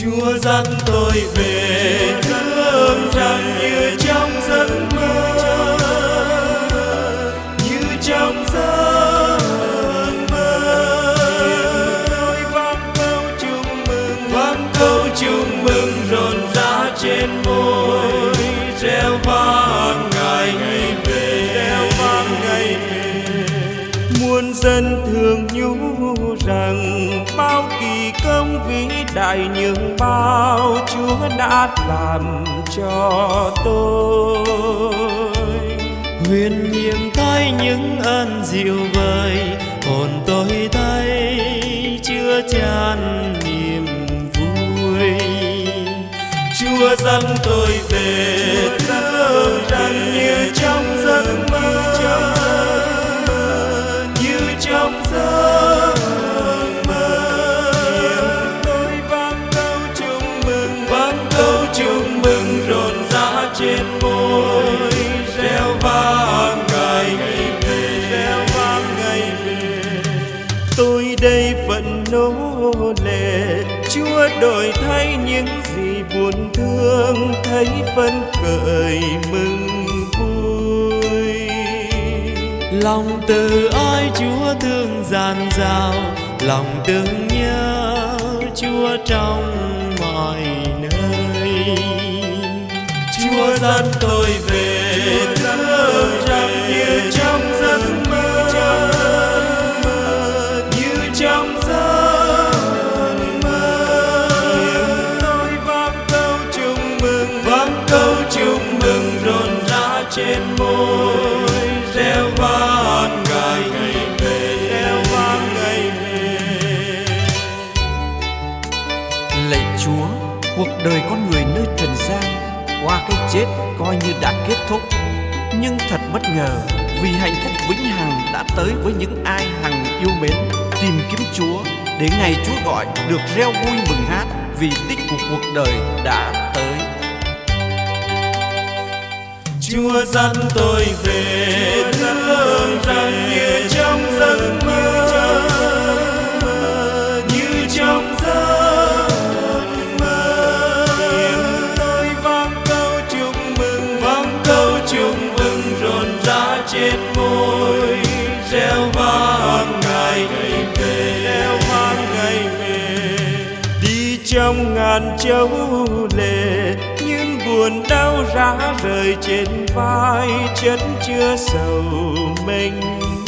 Chúa dẫn tôi về. Thương rằng như trong giấc mơ. Như trong giấc mơ. Tôi vang câu chúc mừng. Vang câu chúc mừng rộn rã trên môi. Reo vang ngày về. Reo vang ngày về. Muôn dân thường nhủ rằng bao kỳ công vĩ đại những bao Chúa đã làm cho tôi. Huyền nhiệm tới những ơn dịu vời rộn rã trên môi, reo vang ngày về, reo vang ngày về. Tôi đây vẫn nô lệ, chúa đổi thay những gì buồn thương, thấy phấn khởi mừng vui. Lòng từ ai chúa thương giàn rào lòng thương nhớ chúa trong mọi nơi chúa dẫn tôi về thơ rằng như trong giấc mơ. Như trong giấc mơ. Tôi vang câu chúc mừng vang câu chúc mừng rộn rã trên môi. Reo vang ngày về reo vang ngày về. Lạy Chúa, cuộc đời con người nơi trần gian qua cái chết coi như đã kết thúc. Nhưng thật bất ngờ, vì hạnh phúc vĩnh hằng đã tới với những ai hằng yêu mến, tìm kiếm Chúa để ngày Chúa gọi được reo vui mừng hát vì đích của cuộc đời đã tới. Chúa dẫn tôi về trong ngàn châu lệ những buồn đau rã rời trên vai chất chứa sầu mênh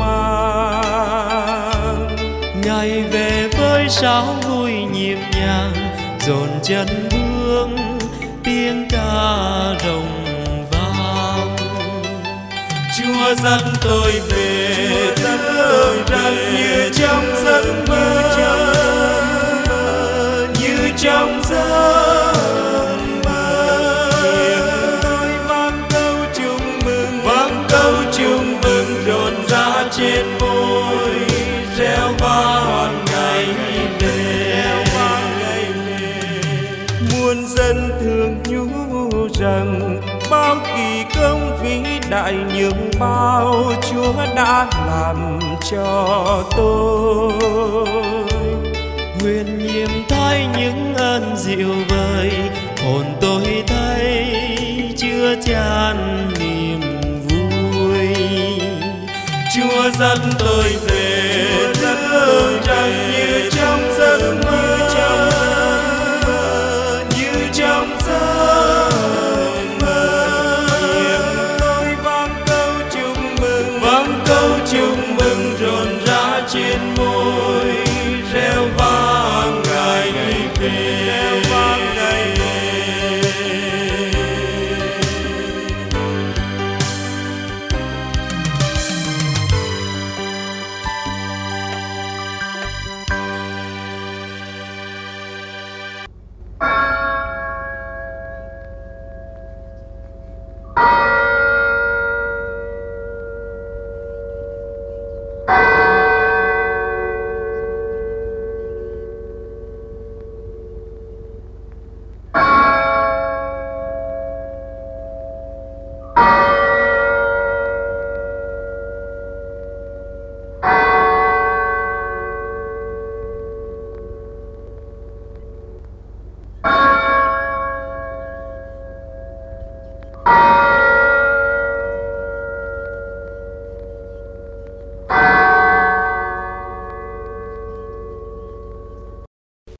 mang. Ngày về với sáo vui nhịp nhàng dồn chân bước tiếng ca rồng vang. Chúa dẫn tôi về thơ rằng như trong giấc mơ trong giấc mơ. Tôi vang câu chúc mừng vang câu chúc mừng rộn rã trên môi reo reo vang ngày về muôn dân thường nhủ rằng bao kỳ công vĩ đại những bao Chúa đã làm cho tôi. Huyền nhiệm thay những dịu vời hồn tôi thấy chưa chan niềm vui. Chúa dẫn tôi về thơ rằng như trong giấc mơ như trong giấc mơ. Tôi vang câu chúc mừng vang câu chúc mừng rộn rã trên môi reo vang ngày về